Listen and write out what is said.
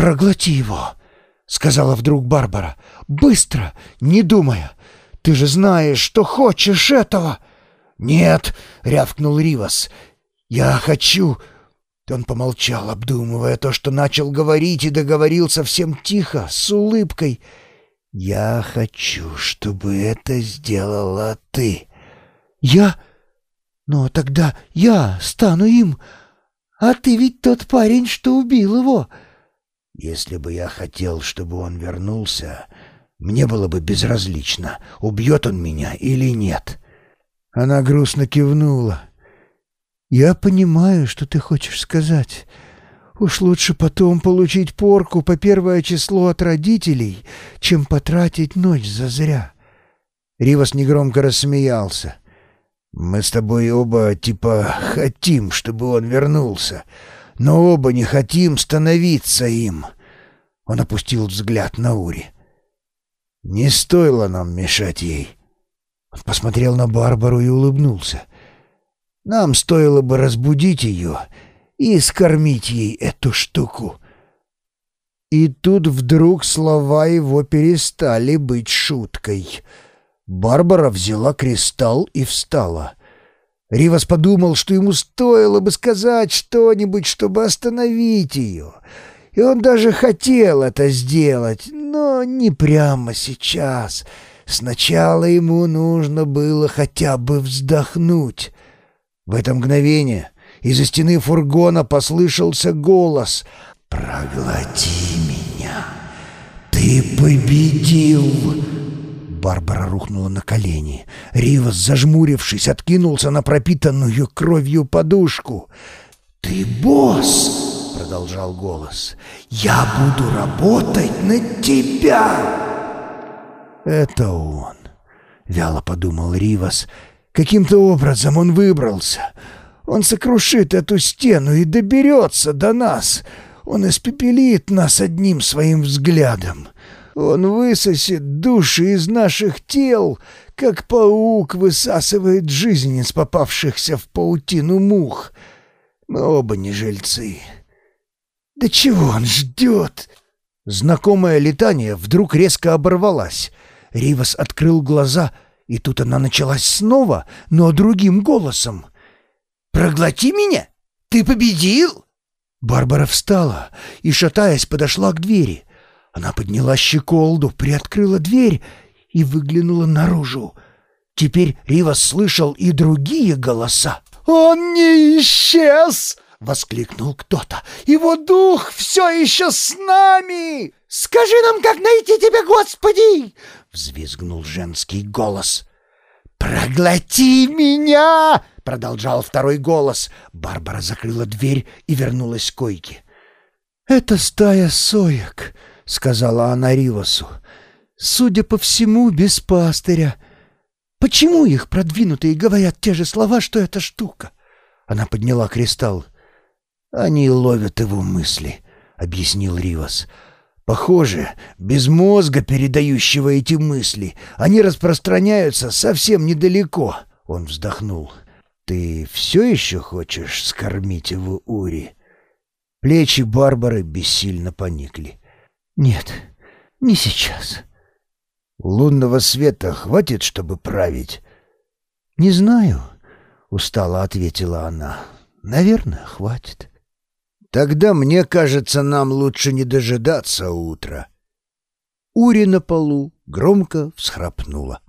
«Проглоти его!» — сказала вдруг Барбара. «Быстро, не думая! Ты же знаешь, что хочешь этого!» «Нет!» — рявкнул Ривас. «Я хочу...» Он помолчал, обдумывая то, что начал говорить, и договорил совсем тихо, с улыбкой. «Я хочу, чтобы это сделала ты». «Я? Но тогда я стану им. А ты ведь тот парень, что убил его». «Если бы я хотел, чтобы он вернулся, мне было бы безразлично, убьет он меня или нет». Она грустно кивнула. «Я понимаю, что ты хочешь сказать. Уж лучше потом получить порку по первое число от родителей, чем потратить ночь зазря». Ривас негромко рассмеялся. «Мы с тобой оба типа хотим, чтобы он вернулся, но оба не хотим становиться им». Он опустил взгляд на Ури. «Не стоило нам мешать ей». Он посмотрел на Барбару и улыбнулся. «Нам стоило бы разбудить ее и скормить ей эту штуку». И тут вдруг слова его перестали быть шуткой. Барбара взяла кристалл и встала. Ривас подумал, что ему стоило бы сказать что-нибудь, чтобы остановить ее. И он даже хотел это сделать, но не прямо сейчас — Сначала ему нужно было хотя бы вздохнуть. В это мгновение из-за стены фургона послышался голос «Проглоти меня! Ты победил!» Барбара рухнула на колени. Ривас, зажмурившись, откинулся на пропитанную кровью подушку. «Ты босс!» — продолжал голос. «Я буду работать на тебя!» «Это он», — вяло подумал Ривас. «Каким-то образом он выбрался. Он сокрушит эту стену и доберется до нас. Он испепелит нас одним своим взглядом. Он высосет души из наших тел, как паук высасывает жизнь из попавшихся в паутину мух. Мы оба не жильцы. Да чего он ждет?» Знакомое летание вдруг резко оборвалось. Ривас открыл глаза, и тут она началась снова, но другим голосом. «Проглоти меня! Ты победил!» Барбара встала и, шатаясь, подошла к двери. Она подняла щеколду, приоткрыла дверь и выглянула наружу. Теперь Ривас слышал и другие голоса. «Он не исчез!» — воскликнул кто-то. «Его дух все еще с нами! Скажи нам, как найти тебя, Господи!» — взвизгнул женский голос. «Проглоти меня!» — продолжал второй голос. Барбара закрыла дверь и вернулась к койке. «Это стая соек», — сказала она Ривасу. «Судя по всему, без пастыря. Почему их продвинутые говорят те же слова, что эта штука?» Она подняла кристалл. «Они ловят его мысли», — объяснил Ривас. «Похоже, без мозга, передающего эти мысли, они распространяются совсем недалеко». Он вздохнул. «Ты все еще хочешь скормить его Ури?» Плечи Барбары бессильно поникли. «Нет, не сейчас». «Лунного света хватит, чтобы править?» «Не знаю», — устало ответила она. «Наверное, хватит». Тогда, мне кажется, нам лучше не дожидаться утра. Ури на полу громко всхрапнула.